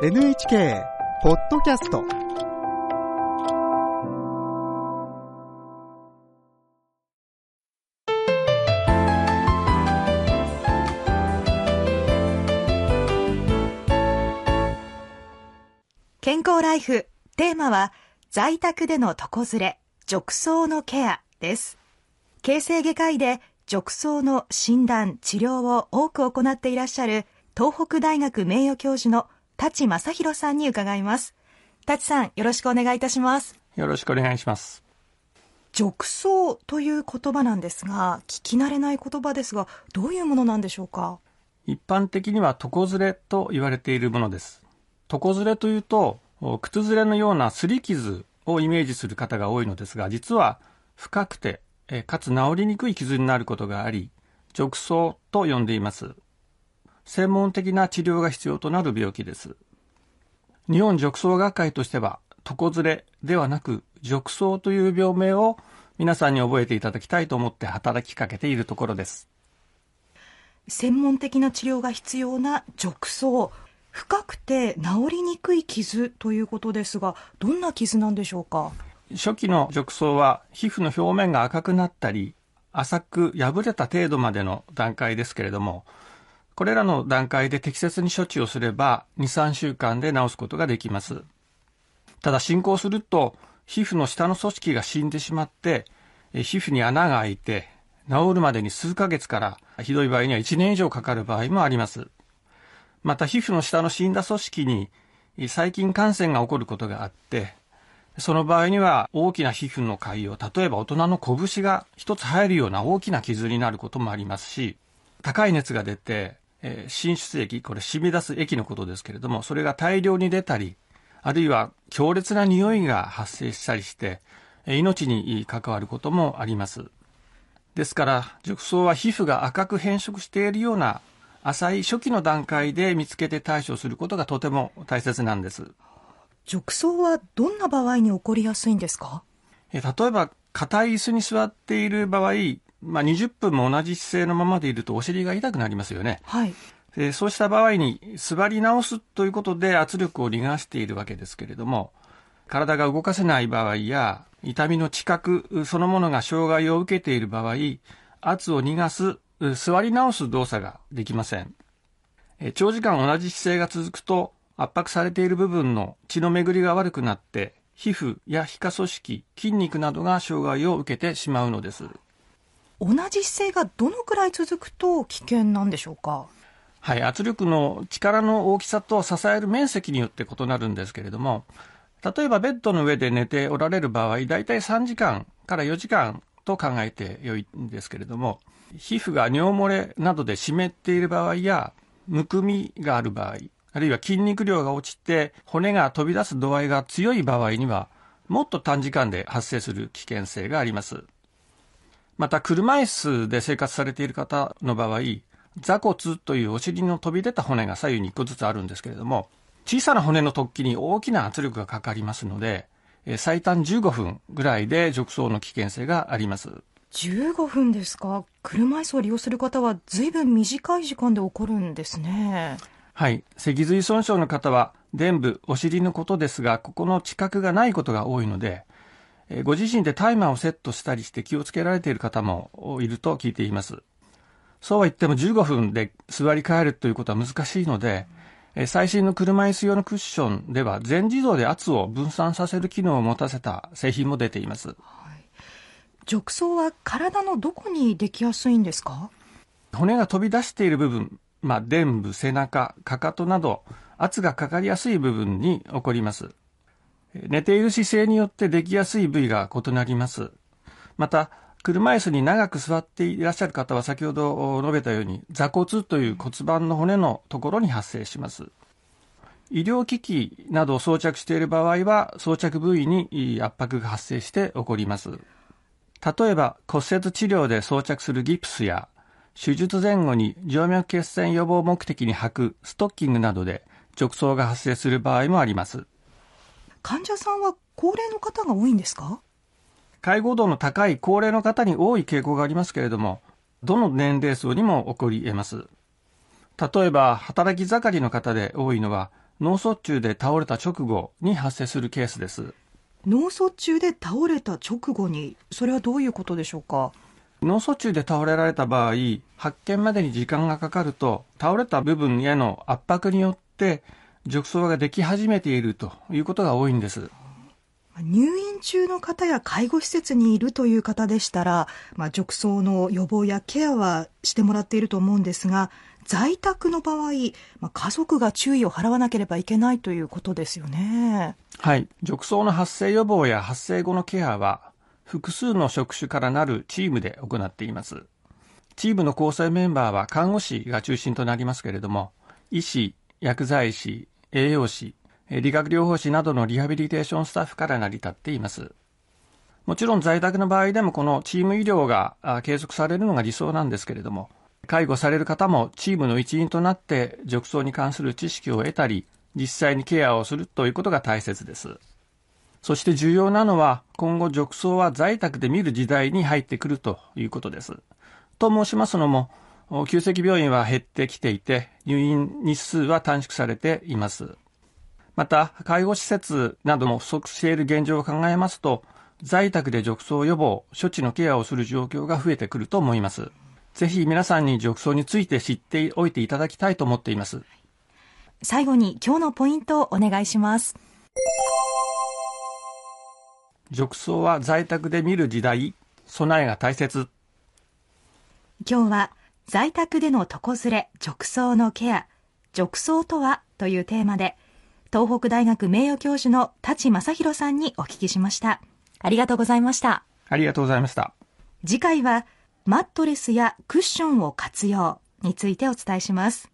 NHK ポッドキャスト健康ライフ。テーマは在宅での床ずれ。褥瘡のケアです。形成外科医で褥瘡の診断治療を多く行っていらっしゃる東北大学名誉教授の舘正弘さんに伺います。舘さんよろしくお願いいたします。よろしくお願いします。褥瘡という言葉なんですが聞き慣れない言葉ですがどういうものなんでしょうか？一般的には床ずれと言われているものです。床ずれというと靴ずれのような擦り傷をイメージする方が多いのですが実は深くてかつ治りにくい傷になることがあり褥瘡と呼んでいます専門的な治療が必要となる病気です。日本褥瘡学会としては床ずれではなく褥瘡という病名を皆さんに覚えていただきたいと思って働きかけているところです。専門的な治療が必要な褥瘡。深くて治りにくい傷ということですがどんな傷なんでしょうか？初期の褥瘡は皮膚の表面が赤くなったり浅く破れた程度までの段階ですけれどもこれらの段階で適切に処置をすれば23週間で治すことができます。ただ進行すると皮膚の下の組織が死んでしまって皮膚に穴が開いて治るまでに数ヶ月からひどい場合には1年以上かかる場合もあります。また皮膚の下の死んだ組織に細菌感染が起こることがあってその場合には大きな皮膚の潰瘍例えば大人の拳が一つ入るような大きな傷になることもありますし高い熱が出て、えー、浸出液これ染み出す液のことですけれどもそれが大量に出たりあるいは強烈な匂いが発生したりして命に関わることもあります。ですから褥瘡は皮膚が赤く変色しているような浅い初期の段階で見つけて対処することがとても大切なんです。褥瘡はどんな場合に起こりやすいんですか？例えば硬い椅子に座っている場合、まあ、20分も同じ姿勢のままでいるとお尻が痛くなりますよね、はい、でそうした場合に座り直すということで圧力を逃がしているわけですけれども体が動かせない場合や痛みの知覚そのものが障害を受けている場合圧を逃がす座り直す動作ができません。長時間同じ姿勢が続くと圧迫されている部分の血の巡りが悪くなって皮膚や皮下組織筋肉などが障害を受けてしまうのです同じ姿勢がどのくらい続くと危険なんでしょうか？はい圧力の力の大きさと支える面積によって異なるんですけれども例えばベッドの上で寝ておられる場合だいたい3時間から4時間と考えてよいんですけれども皮膚が尿漏れなどで湿っている場合やむくみがある場合あるいは筋肉量が落ちて骨が飛び出す度合いが強い場合にはもっと短時間で発生する危険性があります。また車椅子で生活されている方の場合座骨というお尻の飛び出た骨が左右に1個ずつあるんですけれども小さな骨の突起に大きな圧力がかかりますので最短15分ぐらいで褥瘡の危険性があります。15分ですか？車椅子を利用する方は随分短い時間で起こるんですね。はい。脊髄損傷の方は、臀部、お尻のことですが、ここの知覚がないことが多いので、えご自身でタイマーをセットしたりして気をつけられている方もいると聞いています。そうは言っても15分で座り替えるということは難しいので、え最新の車椅子用のクッションでは全自動で圧を分散させる機能を持たせた製品も出ています。はい、褥瘡は体のどこにできやすいんですか？骨が飛び出している部分、まあ、臀部、背中、かかとなど圧がかかりやすい部分に起こります。寝ている姿勢によってできやすい部位が異なります。また、車椅子に長く座っていらっしゃる方は先ほど述べたように座骨という骨盤の骨のところに発生します。医療機器などを装着している場合は装着部位に圧迫が発生して起こります。例えば骨折治療で装着するギプスや手術前後に静脈血栓予防目的に履くストッキングなどで褥瘡が発生する場合もあります患者さんは高齢の方が多いんですか？介護度の高い高齢の方に多い傾向がありますけれどもどの年齢層にも起こり得ます。例えば働き盛りの方で多いのは脳卒中で倒れた直後に発生するケースです。脳卒中で倒れた直後に、それはどういうことでしょうか？脳卒中で倒れられた場合、発見までに時間がかかると、倒れた部分への圧迫によって、褥瘡ができ始めているということが多いんです。入院中の方や介護施設にいるという方でしたら、まあ、褥瘡の予防やケアはしてもらっていると思うんですが、在宅の場合、まあ、家族が注意を払わなければいけないということですよね。はい。褥瘡の発生予防や発生後のケアは、複数の職種からなるチームで行っています。チームの構成メンバーは看護師が中心となりますけれども、医師、薬剤師、栄養士、理学療法士などのリハビリテーションスタッフから成り立っています。もちろん在宅の場合でもこのチーム医療が継続されるのが理想なんですけれども、介護される方もチームの一員となって褥瘡に関する知識を得たり、実際にケアをするということが大切です。そして重要なのは、今後褥瘡は在宅で見る時代に入ってくるということです。と申しますのも、急性期病院は減ってきていて、入院日数は短縮されています。また、介護施設なども不足している現状を考えますと、在宅で褥瘡予防、処置のケアをする状況が増えてくると思います。ぜひ皆さんに褥瘡について知っておいていただきたいと思っています。最後に今日のポイントをお願いします。褥瘡は在宅で見る時代、備えが大切。今日は在宅での床ずれ、褥瘡のケア、褥瘡とはというテーマで、東北大学名誉教授の舘正弘さんにお聞きしました。ありがとうございました。ありがとうございました。次回は、マットレスやクッションを活用についてお伝えします。